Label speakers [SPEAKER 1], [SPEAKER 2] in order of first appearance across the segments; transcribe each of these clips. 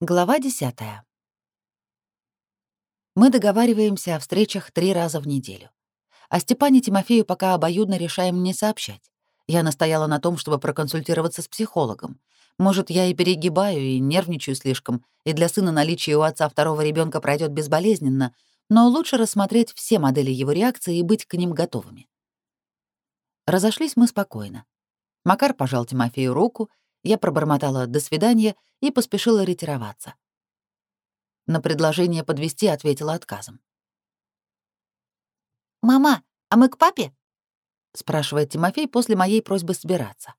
[SPEAKER 1] Глава 10. Мы договариваемся о встречах три раза в неделю. О Степане Тимофею пока обоюдно решаем не сообщать. Я настояла на том, чтобы проконсультироваться с психологом. Может, я и перегибаю, и нервничаю слишком, и для сына наличие у отца второго ребенка пройдет безболезненно, но лучше рассмотреть все модели его реакции и быть к ним готовыми. Разошлись мы спокойно. Макар пожал Тимофею руку, я пробормотала «до свидания» и поспешила ретироваться. На предложение подвести ответила отказом.
[SPEAKER 2] «Мама, а мы к папе?»
[SPEAKER 1] — спрашивает Тимофей после моей просьбы собираться.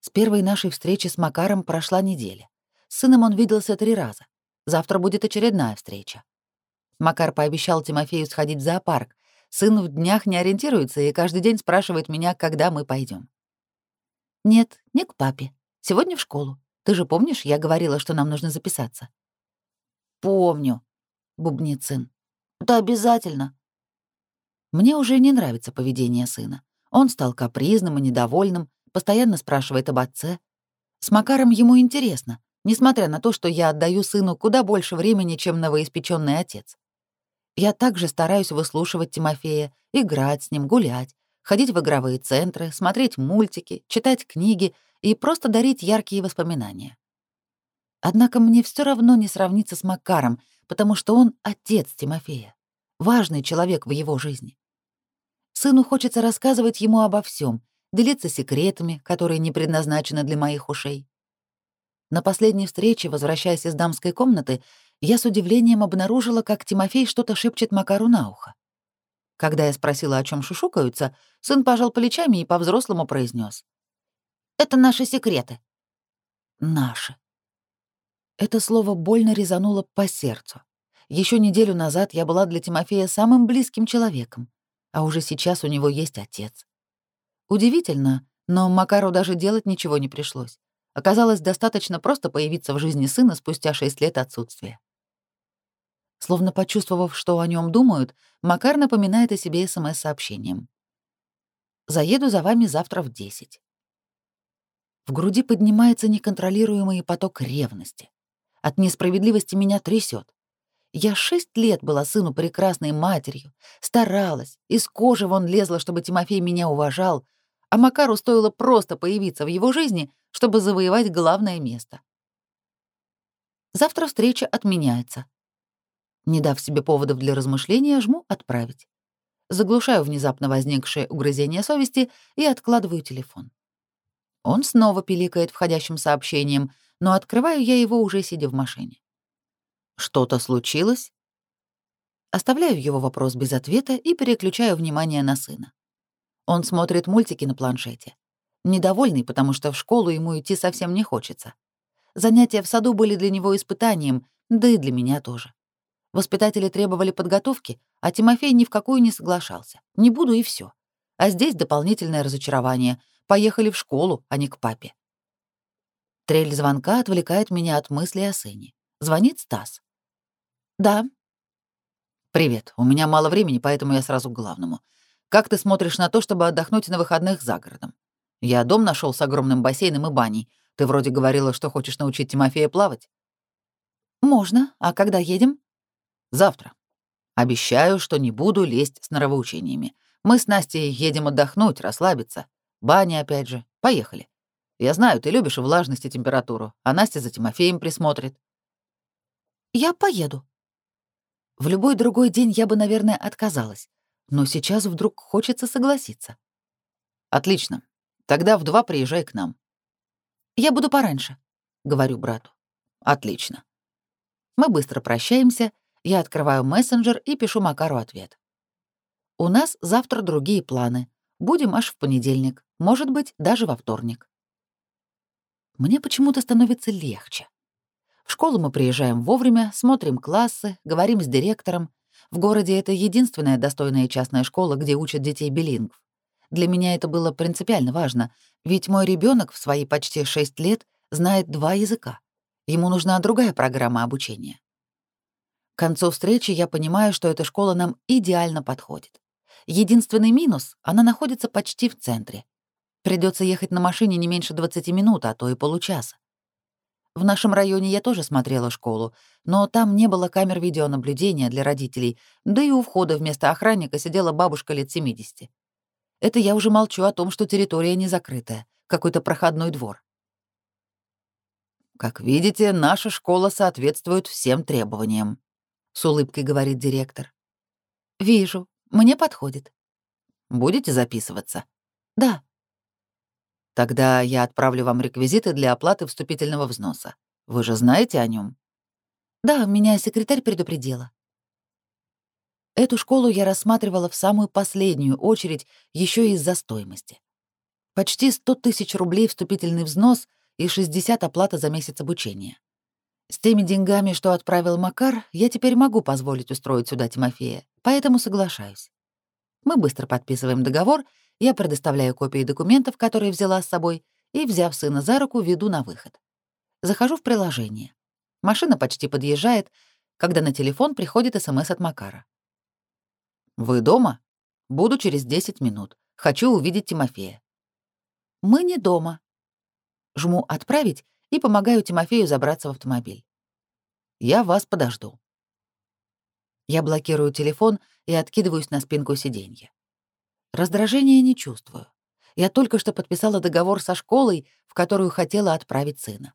[SPEAKER 1] С первой нашей встречи с Макаром прошла неделя. С сыном он виделся три раза. Завтра будет очередная встреча. Макар пообещал Тимофею сходить в зоопарк. Сын в днях не ориентируется и каждый день спрашивает меня, когда мы пойдем. «Нет, не к папе. Сегодня в школу. Ты же помнишь, я говорила, что нам нужно записаться?»
[SPEAKER 2] «Помню», — бубнит сын. «Это обязательно».
[SPEAKER 1] Мне уже не нравится поведение сына. Он стал капризным и недовольным, постоянно спрашивает об отце. С Макаром ему интересно, несмотря на то, что я отдаю сыну куда больше времени, чем новоиспеченный отец. Я также стараюсь выслушивать Тимофея, играть с ним, гулять, ходить в игровые центры, смотреть мультики, читать книги и просто дарить яркие воспоминания. Однако мне все равно не сравниться с Макаром, потому что он отец Тимофея, важный человек в его жизни. Сыну хочется рассказывать ему обо всем, делиться секретами, которые не предназначены для моих ушей. На последней встрече, возвращаясь из дамской комнаты, я с удивлением обнаружила, как Тимофей что-то шепчет Макару на ухо. Когда я спросила, о чем шушукаются, сын пожал плечами и по-взрослому произнес:
[SPEAKER 2] это наши секреты.
[SPEAKER 1] Наши. Это слово больно резануло по сердцу. Еще неделю назад я была для Тимофея самым близким человеком, а уже сейчас у него есть отец. Удивительно, но Макару даже делать ничего не пришлось. Оказалось, достаточно просто появиться в жизни сына спустя шесть лет отсутствия. Словно почувствовав, что о нем думают, Макар напоминает о себе СМС-сообщением. «Заеду за вами завтра в десять. В груди поднимается неконтролируемый поток ревности. От несправедливости меня трясет. Я шесть лет была сыну прекрасной матерью, старалась, из кожи вон лезла, чтобы Тимофей меня уважал, а Макару стоило просто появиться в его жизни, чтобы завоевать главное место. Завтра встреча отменяется. Не дав себе поводов для размышления, жму «Отправить». Заглушаю внезапно возникшее угрызение совести и откладываю телефон. Он снова пиликает входящим сообщением, но открываю я его уже сидя в машине. Что-то случилось? Оставляю его вопрос без ответа и переключаю внимание на сына. Он смотрит мультики на планшете. Недовольный, потому что в школу ему идти совсем не хочется. Занятия в саду были для него испытанием, да и для меня тоже. Воспитатели требовали подготовки, а Тимофей ни в какую не соглашался. Не буду и все. А здесь дополнительное разочарование — Поехали в школу, а не к папе. Трель звонка отвлекает меня от мысли о сыне. Звонит Стас. «Да». «Привет. У меня мало времени, поэтому я сразу к главному. Как ты смотришь на то, чтобы отдохнуть на выходных за городом? Я дом нашел с огромным бассейном и баней. Ты вроде говорила, что хочешь научить Тимофея плавать».
[SPEAKER 2] «Можно. А когда едем?»
[SPEAKER 1] «Завтра. Обещаю, что не буду лезть с нравоучениями. Мы с Настей едем отдохнуть, расслабиться. Баня опять же. Поехали. Я знаю, ты любишь влажность и температуру, а Настя за Тимофеем присмотрит.
[SPEAKER 2] Я поеду.
[SPEAKER 1] В любой другой день я бы, наверное, отказалась, но сейчас вдруг хочется согласиться. Отлично. Тогда в два приезжай к нам.
[SPEAKER 2] Я буду пораньше, говорю брату.
[SPEAKER 1] Отлично. Мы быстро прощаемся, я открываю мессенджер и пишу Макару ответ. У нас завтра другие планы. Будем аж в понедельник. Может быть, даже во вторник. Мне почему-то становится легче. В школу мы приезжаем вовремя, смотрим классы, говорим с директором. В городе это единственная достойная частная школа, где учат детей билингв. Для меня это было принципиально важно, ведь мой ребенок в свои почти 6 лет знает два языка. Ему нужна другая программа обучения. К концу встречи я понимаю, что эта школа нам идеально подходит. Единственный минус — она находится почти в центре. Придется ехать на машине не меньше 20 минут, а то и получаса. В нашем районе я тоже смотрела школу, но там не было камер видеонаблюдения для родителей, да и у входа вместо охранника сидела бабушка лет 70. Это я уже молчу о том, что территория не закрытая, какой-то проходной двор. «Как видите, наша школа соответствует всем требованиям», — с улыбкой говорит директор.
[SPEAKER 2] «Вижу. Мне подходит».
[SPEAKER 1] «Будете записываться?»
[SPEAKER 2] «Да».
[SPEAKER 1] Тогда я отправлю вам реквизиты для оплаты вступительного взноса. Вы же знаете о нем?
[SPEAKER 2] Да, меня секретарь предупредила.
[SPEAKER 1] Эту школу я рассматривала в самую последнюю очередь еще из-за стоимости. Почти 100 тысяч рублей вступительный взнос и 60 оплата за месяц обучения. С теми деньгами, что отправил Макар, я теперь могу позволить устроить сюда Тимофея, поэтому соглашаюсь. Мы быстро подписываем договор — я предоставляю копии документов, которые взяла с собой, и, взяв сына за руку, веду на выход. Захожу в приложение. Машина почти подъезжает, когда на телефон приходит СМС от Макара. «Вы дома? Буду через 10 минут. Хочу увидеть Тимофея».
[SPEAKER 2] «Мы не дома».
[SPEAKER 1] Жму «Отправить» и помогаю Тимофею забраться в автомобиль. «Я вас подожду». Я блокирую телефон и откидываюсь на спинку сиденья. Раздражения не чувствую. Я только что подписала договор со школой, в которую хотела отправить сына.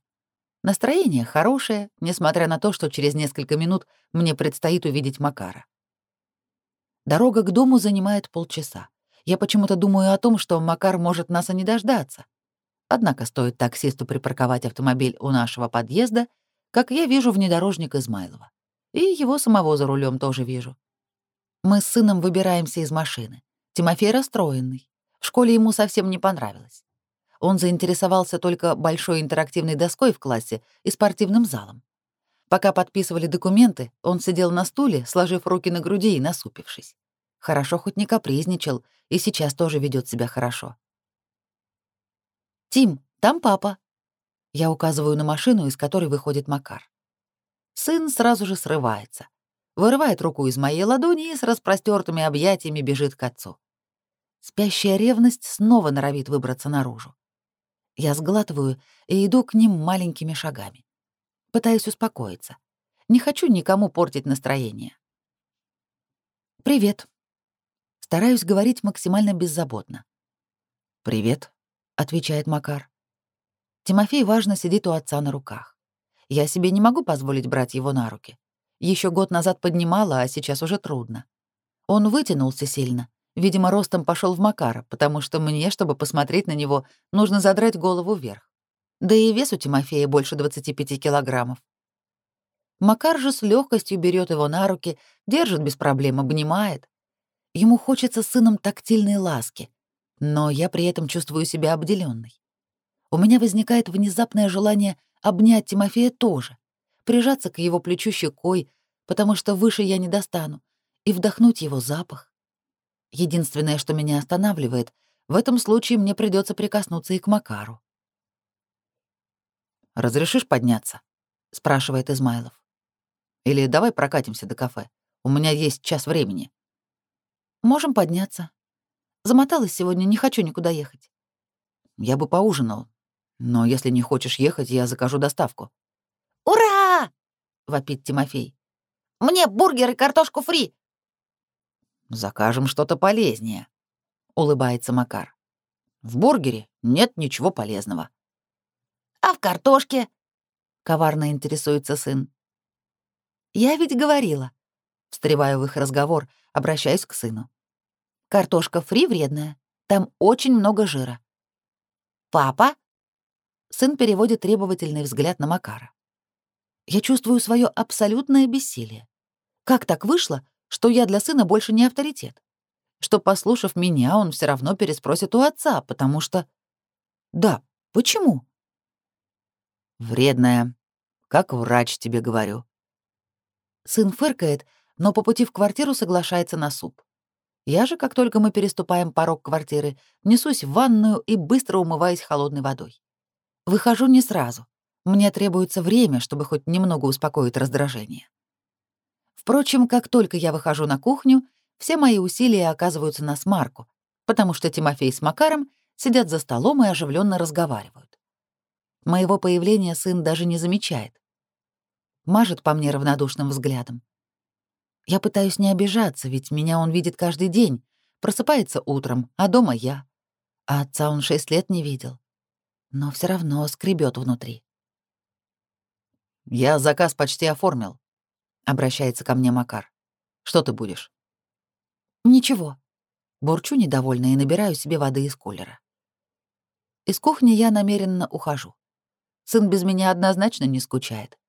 [SPEAKER 1] Настроение хорошее, несмотря на то, что через несколько минут мне предстоит увидеть Макара. Дорога к дому занимает полчаса. Я почему-то думаю о том, что Макар может нас и не дождаться. Однако стоит таксисту припарковать автомобиль у нашего подъезда, как я вижу внедорожник Измайлова. И его самого за рулем тоже вижу. Мы с сыном выбираемся из машины. Тимофей расстроенный. В школе ему совсем не понравилось. Он заинтересовался только большой интерактивной доской в классе и спортивным залом. Пока подписывали документы, он сидел на стуле, сложив руки на груди и насупившись. Хорошо хоть не капризничал, и сейчас тоже ведет себя хорошо. «Тим, там папа». Я указываю на машину, из которой выходит Макар. Сын сразу же срывается. Вырывает руку из моей ладони и с распростертыми объятиями бежит к отцу. Спящая ревность снова норовит выбраться наружу. Я сглатываю и иду к ним маленькими шагами. Пытаюсь успокоиться. Не хочу никому портить настроение. «Привет». Стараюсь говорить максимально беззаботно. «Привет», — отвечает Макар. Тимофей важно сидит у отца на руках. Я себе не могу позволить брать его на руки. Еще год назад поднимала, а сейчас уже трудно. Он вытянулся сильно, Видимо, ростом пошел в Макара, потому что мне, чтобы посмотреть на него, нужно задрать голову вверх. Да и вес у Тимофея больше 25 килограммов. Макар же с легкостью берет его на руки, держит без проблем, обнимает. Ему хочется сыном тактильной ласки, но я при этом чувствую себя обделенной. У меня возникает внезапное желание обнять Тимофея тоже, прижаться к его плечу щекой, потому что выше я не достану, и вдохнуть его запах. Единственное, что меня останавливает, в этом случае мне придется прикоснуться и к Макару. «Разрешишь подняться?» — спрашивает Измайлов. «Или давай прокатимся до кафе. У меня есть час времени».
[SPEAKER 2] «Можем подняться. Замоталась сегодня, не хочу никуда ехать».
[SPEAKER 1] «Я бы поужинал. Но если не хочешь ехать, я закажу доставку».
[SPEAKER 2] «Ура!» — вопит Тимофей. «Мне бургер и картошку фри.
[SPEAKER 1] Закажем что-то полезнее, улыбается Макар. В бургере нет ничего полезного.
[SPEAKER 2] А в картошке?
[SPEAKER 1] коварно интересуется сын.
[SPEAKER 2] Я ведь говорила.
[SPEAKER 1] Встреваю в их разговор, обращаюсь к сыну.
[SPEAKER 2] Картошка фри вредная. Там очень много жира. Папа?
[SPEAKER 1] Сын переводит требовательный взгляд на Макара. Я чувствую свое абсолютное бессилие. Как так вышло, что я для сына больше не авторитет, что, послушав меня, он все равно переспросит у отца, потому что... Да, почему? Вредная. Как врач тебе говорю. Сын фыркает, но по пути в квартиру соглашается на суп. Я же, как только мы переступаем порог квартиры, несусь в ванную и быстро умываюсь холодной водой. Выхожу не сразу. Мне требуется время, чтобы хоть немного успокоить раздражение. Впрочем, как только я выхожу на кухню, все мои усилия оказываются на смарку, потому что Тимофей с Макаром сидят за столом и оживленно разговаривают. Моего появления сын даже не замечает. Мажет по мне равнодушным взглядом. Я пытаюсь не обижаться, ведь меня он видит каждый день. Просыпается утром, а дома я. А отца он шесть лет не видел. Но все равно скребет внутри. «Я заказ почти оформил», — обращается ко мне Макар. «Что ты будешь?»
[SPEAKER 2] «Ничего». Бурчу недовольно и набираю себе воды из кулера. Из кухни я намеренно ухожу. Сын без меня однозначно не скучает.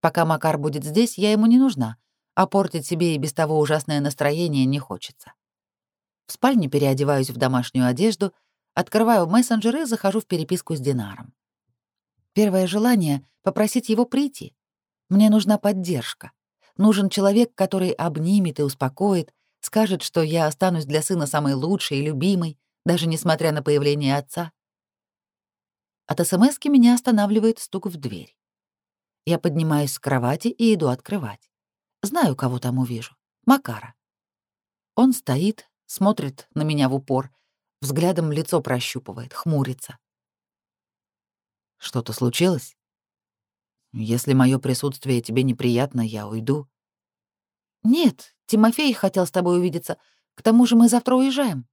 [SPEAKER 2] Пока Макар будет здесь, я ему не нужна, а портить себе и без того ужасное настроение не хочется. В спальне переодеваюсь в домашнюю одежду, открываю мессенджер и захожу в переписку с Динаром. Первое желание — попросить его прийти. Мне нужна поддержка. Нужен человек, который обнимет и успокоит, скажет, что я останусь для сына самой лучшей и любимой, даже несмотря на появление отца. От смс меня останавливает стук в дверь. Я поднимаюсь с кровати и иду открывать. Знаю, кого там увижу. Макара. Он стоит, смотрит на меня в упор, взглядом лицо прощупывает, хмурится.
[SPEAKER 1] Что-то случилось? Если мое присутствие тебе неприятно, я уйду.
[SPEAKER 2] Нет, Тимофей хотел с тобой увидеться. К тому же мы завтра уезжаем.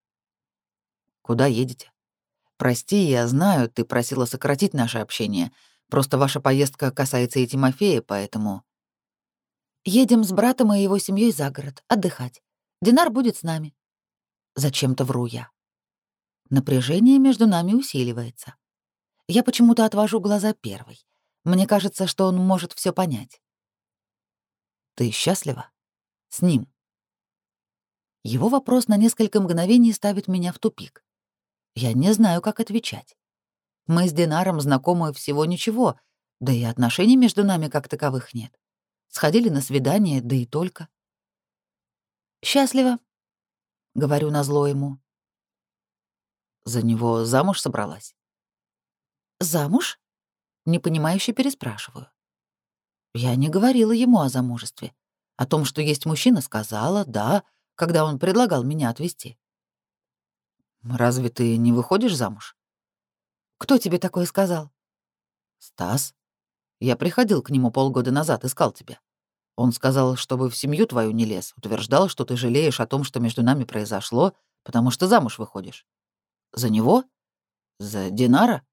[SPEAKER 1] Куда едете? Прости, я знаю, ты просила сократить наше общение. Просто ваша поездка касается и Тимофея, поэтому...
[SPEAKER 2] Едем с братом и его семьей за город, отдыхать. Динар будет с нами. Зачем-то вру я. Напряжение между нами усиливается. Я почему-то отвожу глаза первой. Мне кажется, что он может все понять.
[SPEAKER 1] «Ты счастлива? С ним?» Его вопрос на несколько мгновений ставит меня в тупик. Я не знаю, как отвечать. Мы с Динаром знакомы всего ничего, да и отношений между нами как таковых нет. Сходили на свидание, да и только.
[SPEAKER 2] «Счастлива», — говорю назло ему.
[SPEAKER 1] «За него замуж собралась?»
[SPEAKER 2] «Замуж?» — непонимающе переспрашиваю. Я не говорила ему о замужестве. О том, что есть мужчина, сказала, да, когда он предлагал меня отвезти.
[SPEAKER 1] «Разве ты не выходишь замуж?»
[SPEAKER 2] «Кто тебе такое сказал?»
[SPEAKER 1] «Стас. Я приходил к нему полгода назад, искал тебя. Он сказал, чтобы в семью твою не лез, утверждал, что ты жалеешь о том, что между нами произошло, потому что замуж выходишь. За него? За Динара?»